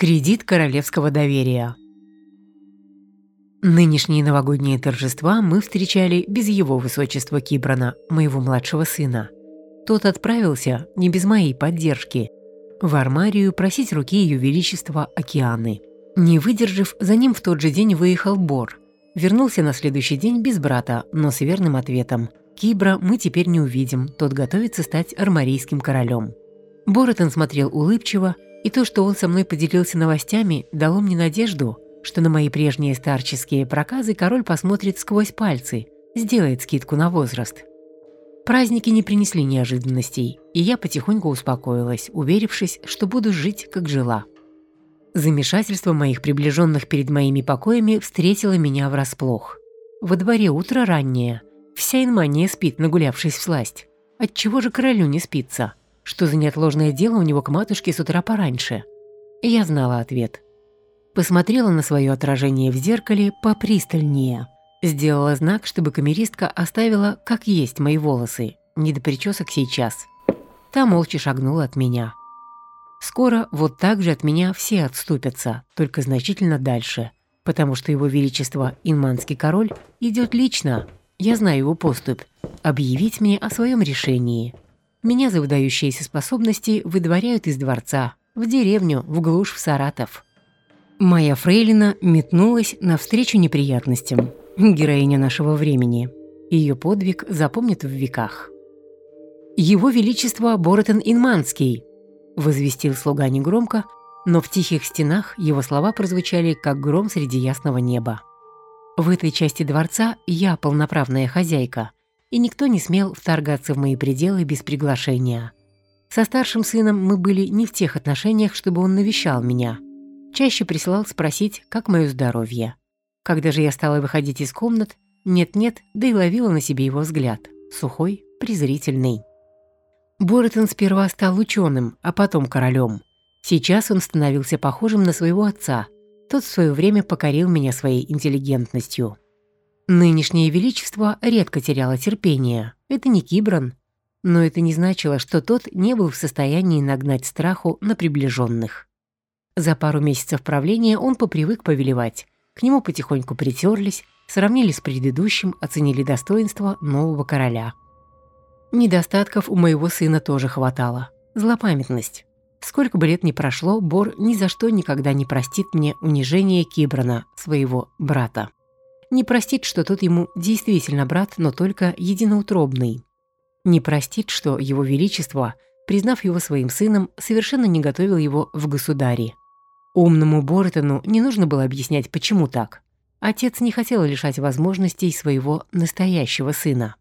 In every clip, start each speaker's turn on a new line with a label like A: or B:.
A: Кредит королевского доверия. Нынешние новогодние торжества мы встречали без его высочества Кибрана, моего младшего сына. Тот отправился, не без моей поддержки, в Армарию просить руки Ее Величества Океаны. Не выдержав, за ним в тот же день выехал Бор. Вернулся на следующий день без брата, но с верным ответом. Кибра мы теперь не увидим, тот готовится стать армарийским королем. Боротон смотрел улыбчиво, и то, что он со мной поделился новостями, дало мне надежду, что на мои прежние старческие проказы король посмотрит сквозь пальцы, сделает скидку на возраст. Праздники не принесли неожиданностей, и я потихоньку успокоилась, уверившись, что буду жить, как жила. Замешательство моих приближенных перед моими покоями встретило меня врасплох. Во дворе утро раннее. Вся инмания спит, нагулявшись в сласть. Отчего же королю не спится? Что за неотложное дело у него к матушке с утра пораньше? Я знала ответ. Посмотрела на свое отражение в зеркале попристальнее. Сделала знак, чтобы камеристка оставила, как есть, мои волосы. Не до причесок сейчас. Та молча шагнула от меня. Скоро вот так же от меня все отступятся, только значительно дальше, потому что его величество инманский король идет лично, я знаю его поступь, объявить мне о своем решении – меня за выдающиеся способности выдворяют из дворца, в деревню, в глушь, в Саратов. Моя фрейлина метнулась навстречу неприятностям. Героиня нашего времени. Ее подвиг запомнит в веках. «Его Величество Боротен Инманский», – возвестил слуга негромко, но в тихих стенах его слова прозвучали, как гром среди ясного неба. В этой части дворца я полноправная хозяйка – и никто не смел вторгаться в мои пределы без приглашения. Со старшим сыном мы были не в тех отношениях, чтобы он навещал меня. Чаще присылал спросить, как мое здоровье. Когда же я стала выходить из комнат, нет-нет, да и ловила на себе его взгляд. Сухой, презрительный. Боротон сперва стал ученым, а потом королем. Сейчас он становился похожим на своего отца. Тот в свое время покорил меня своей интеллигентностью. Нынешнее величество редко теряло терпение. Это не Кибран. Но это не значило, что тот не был в состоянии нагнать страху на приближенных. За пару месяцев правления он попривык повелевать. К нему потихоньку притерлись, сравнили с предыдущим, оценили достоинство нового короля. Недостатков у моего сына тоже хватало. Злопамятность. Сколько бы лет ни прошло, Бор ни за что никогда не простит мне унижение Кибрана, своего брата не простит, что тот ему действительно брат, но только единоутробный. Не простит, что его величество, признав его своим сыном, совершенно не готовил его в государе. Умному Бортону не нужно было объяснять, почему так. Отец не хотел лишать возможностей своего настоящего сына.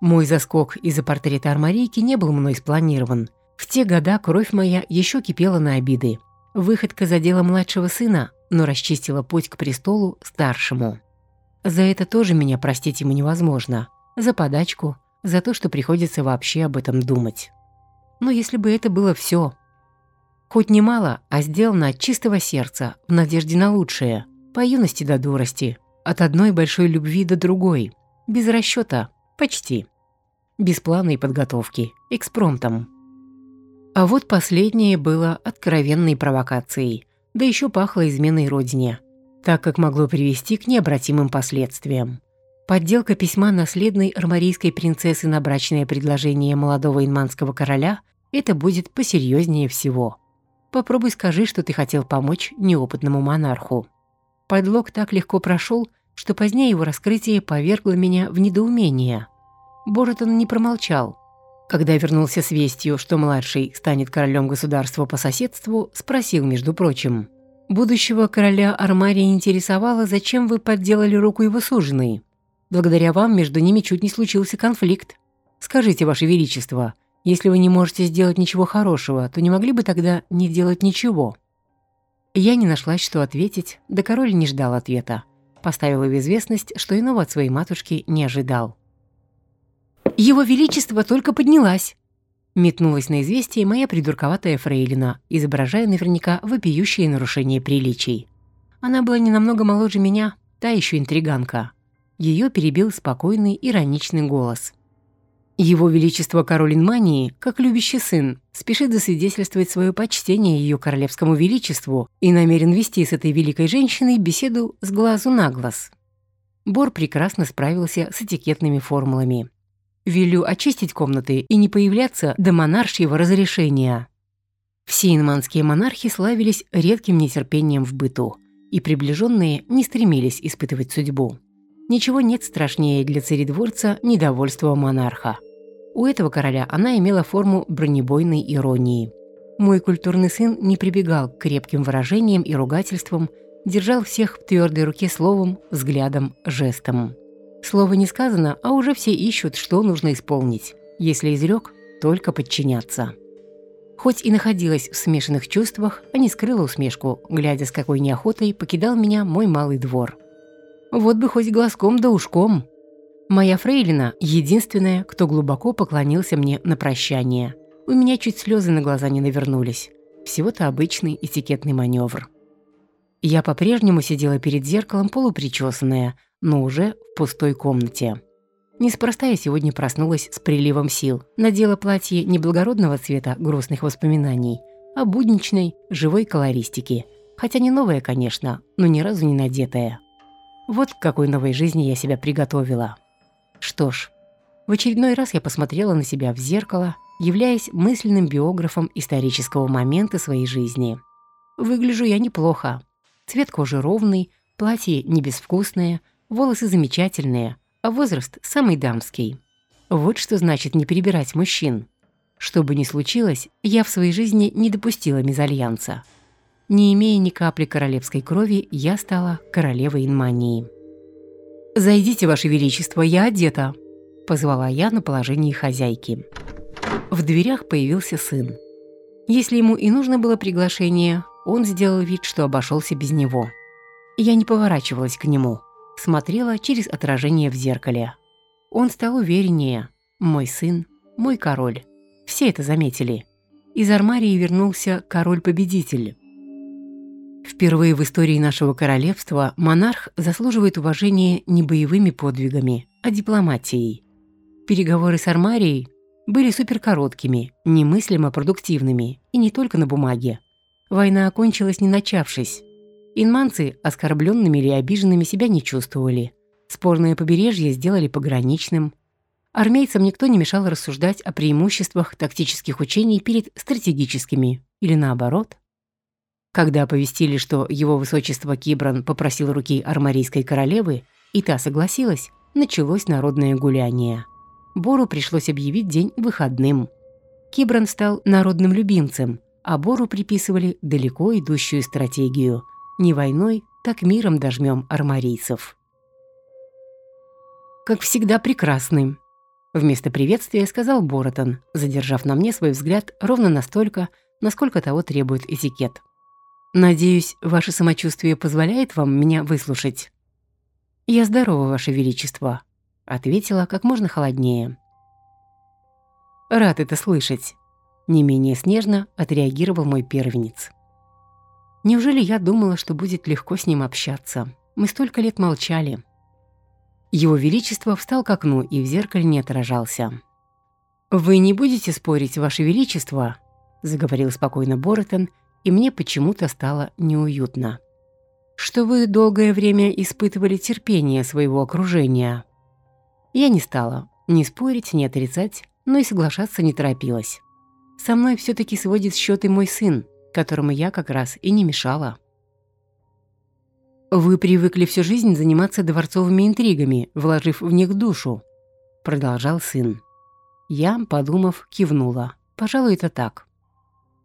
A: Мой заскок из-за портрета Армарийки не был мной спланирован. В те года кровь моя еще кипела на обиды. Выходка задела младшего сына, но расчистила путь к престолу старшему. За это тоже меня простить ему невозможно. За подачку, за то, что приходится вообще об этом думать. Но если бы это было все, Хоть немало, а сделано от чистого сердца, в надежде на лучшее, по юности до дурости, от одной большой любви до другой, без расчета, почти. Без плана и подготовки, экспромтом. А вот последнее было откровенной провокацией, да еще пахло изменой родине, так как могло привести к необратимым последствиям. Подделка письма наследной армарийской принцессы на брачное предложение молодого инманского короля – это будет посерьезнее всего. Попробуй скажи, что ты хотел помочь неопытному монарху. Подлог так легко прошел, что позднее его раскрытие повергло меня в недоумение. Боротон не промолчал. Когда вернулся с вестью, что младший станет королем государства по соседству, спросил, между прочим. «Будущего короля Армарии интересовало, зачем вы подделали руку его суженой. Благодаря вам между ними чуть не случился конфликт. Скажите, ваше величество, если вы не можете сделать ничего хорошего, то не могли бы тогда не делать ничего?» Я не нашла, что ответить, да король не ждал ответа. Поставила в известность, что иного от своей матушки не ожидал. «Его Величество только поднялась!» Метнулась на известие моя придурковатая фрейлина, изображая наверняка вопиющее нарушение приличий. Она была не намного моложе меня, та еще интриганка. Ее перебил спокойный, ироничный голос. Его Величество король Инмании, как любящий сын, спешит засвидетельствовать свое почтение ее королевскому величеству и намерен вести с этой великой женщиной беседу с глазу на глаз. Бор прекрасно справился с этикетными формулами. Велю очистить комнаты и не появляться до монаршьего разрешения. Все инманские монархи славились редким нетерпением в быту, и приближенные не стремились испытывать судьбу. Ничего нет страшнее для царедворца недовольства монарха. У этого короля она имела форму бронебойной иронии. Мой культурный сын не прибегал к крепким выражениям и ругательствам, держал всех в твердой руке словом, взглядом, жестом. Слово не сказано, а уже все ищут, что нужно исполнить. Если изрек, только подчиняться. Хоть и находилась в смешанных чувствах, а не скрыла усмешку, глядя с какой неохотой покидал меня мой малый двор. Вот бы хоть глазком да ушком. Моя фрейлина – единственная, кто глубоко поклонился мне на прощание. У меня чуть слезы на глаза не навернулись. Всего-то обычный этикетный маневр. Я по-прежнему сидела перед зеркалом полупричесанная, но уже в пустой комнате. Неспроста я сегодня проснулась с приливом сил. Надела платье не благородного цвета грустных воспоминаний, а будничной, живой колористики. Хотя не новая, конечно, но ни разу не надетая. Вот к какой новой жизни я себя приготовила. Что ж, в очередной раз я посмотрела на себя в зеркало, являясь мысленным биографом исторического момента своей жизни. Выгляжу я неплохо. Цвет кожи ровный, платье не безвкусное, волосы замечательные, а возраст самый дамский. Вот что значит не перебирать мужчин. Что бы ни случилось, я в своей жизни не допустила мезальянса. Не имея ни капли королевской крови, я стала королевой Инмании. «Зайдите, Ваше Величество, я одета», – позвала я на положении хозяйки. В дверях появился сын. Если ему и нужно было приглашение, он сделал вид, что обошелся без него. Я не поворачивалась к нему, смотрела через отражение в зеркале. Он стал увереннее. Мой сын, мой король. Все это заметили. Из армарии вернулся король-победитель. Впервые в истории нашего королевства монарх заслуживает уважения не боевыми подвигами, а дипломатией. Переговоры с Армарией были суперкороткими, немыслимо продуктивными, и не только на бумаге. Война окончилась не начавшись. Инманцы, оскорбленными или обиженными, себя не чувствовали. Спорное побережье сделали пограничным. Армейцам никто не мешал рассуждать о преимуществах тактических учений перед стратегическими, или наоборот – когда оповестили, что его высочество Кибран попросил руки армарийской королевы, и та согласилась, началось народное гуляние. Бору пришлось объявить день выходным. Кибран стал народным любимцем, а Бору приписывали далеко идущую стратегию. Не войной, так миром дожмем армарийцев. «Как всегда прекрасный», — вместо приветствия сказал Боротон, задержав на мне свой взгляд ровно настолько, насколько того требует этикет. Надеюсь, ваше самочувствие позволяет вам меня выслушать. Я здорова, ваше величество, ответила как можно холоднее. Рад это слышать. Не менее снежно отреагировал мой первенец. Неужели я думала, что будет легко с ним общаться? Мы столько лет молчали. Его Величество встал к окну и в зеркале не отражался. «Вы не будете спорить, Ваше Величество?» – заговорил спокойно Боротон – и мне почему-то стало неуютно. Что вы долгое время испытывали терпение своего окружения. Я не стала ни спорить, ни отрицать, но и соглашаться не торопилась. Со мной все таки сводит счеты мой сын, которому я как раз и не мешала. «Вы привыкли всю жизнь заниматься дворцовыми интригами, вложив в них душу», — продолжал сын. Я, подумав, кивнула. «Пожалуй, это так.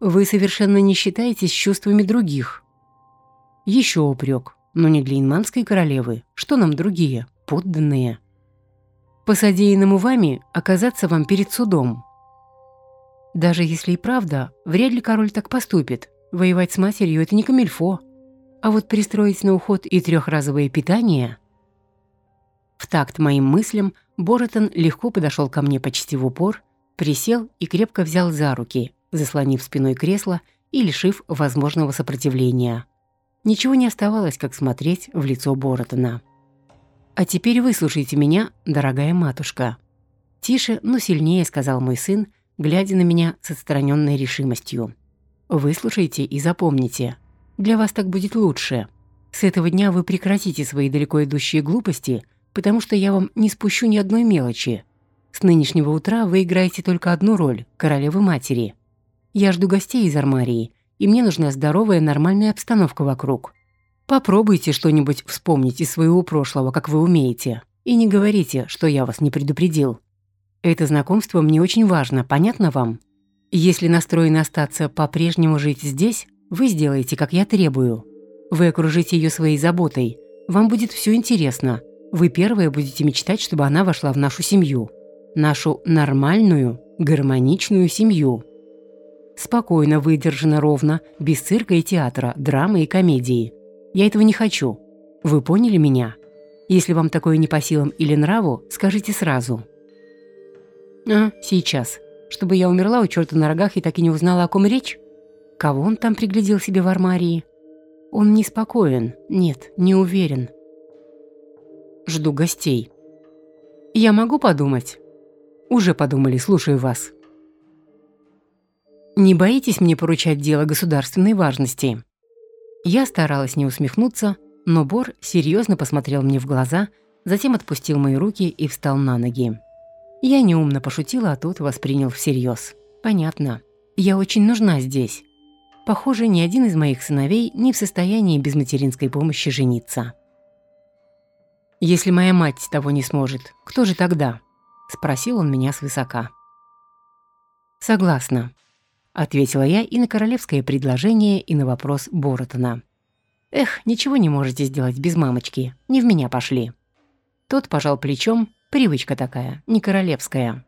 A: Вы совершенно не считаетесь чувствами других. Еще упрек, но не для инманской королевы. Что нам другие, подданные? По содеянному вами оказаться вам перед судом. Даже если и правда, вряд ли король так поступит. Воевать с матерью – это не камильфо. А вот пристроить на уход и трехразовое питание... В такт моим мыслям Боротон легко подошел ко мне почти в упор, присел и крепко взял за руки, заслонив спиной кресло и лишив возможного сопротивления. Ничего не оставалось, как смотреть в лицо Боротона. «А теперь выслушайте меня, дорогая матушка». Тише, но сильнее сказал мой сын, глядя на меня с отстраненной решимостью. «Выслушайте и запомните. Для вас так будет лучше. С этого дня вы прекратите свои далеко идущие глупости, потому что я вам не спущу ни одной мелочи. С нынешнего утра вы играете только одну роль – королевы-матери. Я жду гостей из армарии, и мне нужна здоровая нормальная обстановка вокруг. Попробуйте что-нибудь вспомнить из своего прошлого, как вы умеете, и не говорите, что я вас не предупредил. Это знакомство мне очень важно, понятно вам? Если настроены остаться по-прежнему жить здесь, вы сделаете, как я требую. Вы окружите ее своей заботой. Вам будет все интересно. Вы первые будете мечтать, чтобы она вошла в нашу семью. Нашу нормальную, гармоничную семью. Спокойно, выдержано, ровно, без цирка и театра, драмы и комедии. Я этого не хочу. Вы поняли меня? Если вам такое не по силам или нраву, скажите сразу. А, сейчас. Чтобы я умерла у черта на рогах и так и не узнала, о ком речь? Кого он там приглядел себе в армарии? Он неспокоен. Нет, не уверен. Жду гостей. Я могу подумать? Уже подумали, слушаю вас. Не боитесь мне поручать дело государственной важности? Я старалась не усмехнуться, но Бор серьезно посмотрел мне в глаза, затем отпустил мои руки и встал на ноги. Я неумно пошутила, а тот воспринял всерьез. Понятно. Я очень нужна здесь. Похоже, ни один из моих сыновей не в состоянии без материнской помощи жениться. «Если моя мать того не сможет, кто же тогда?» – спросил он меня свысока. «Согласна», – ответила я и на королевское предложение, и на вопрос Боротона. «Эх, ничего не можете сделать без мамочки, не в меня пошли». Тот пожал плечом, привычка такая, не королевская.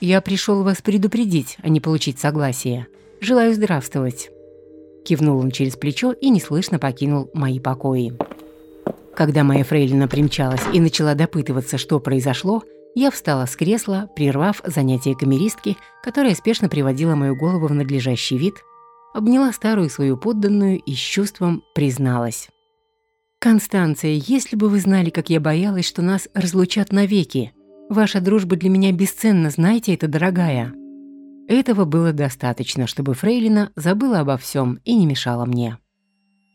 A: «Я пришел вас предупредить, а не получить согласие», Желаю здравствовать». Кивнул он через плечо и неслышно покинул мои покои. Когда моя фрейлина примчалась и начала допытываться, что произошло, я встала с кресла, прервав занятие камеристки, которая спешно приводила мою голову в надлежащий вид, обняла старую свою подданную и с чувством призналась. «Констанция, если бы вы знали, как я боялась, что нас разлучат навеки. Ваша дружба для меня бесценна, знаете это, дорогая». Этого было достаточно, чтобы Фрейлина забыла обо всем и не мешала мне.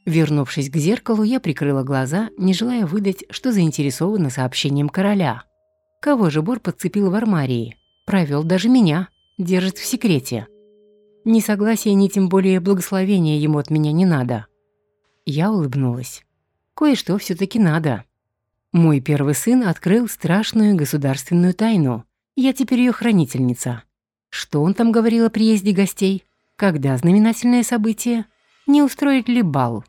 A: Вернувшись к зеркалу, я прикрыла глаза, не желая выдать, что заинтересована сообщением короля. Кого же Бор подцепил в армарии? Провел даже меня, держит в секрете. Ни согласия, ни тем более благословения ему от меня не надо. Я улыбнулась. Кое-что все таки надо. Мой первый сын открыл страшную государственную тайну. Я теперь ее хранительница. Что он там говорил о приезде гостей? Когда знаменательное событие? Не устроить ли бал?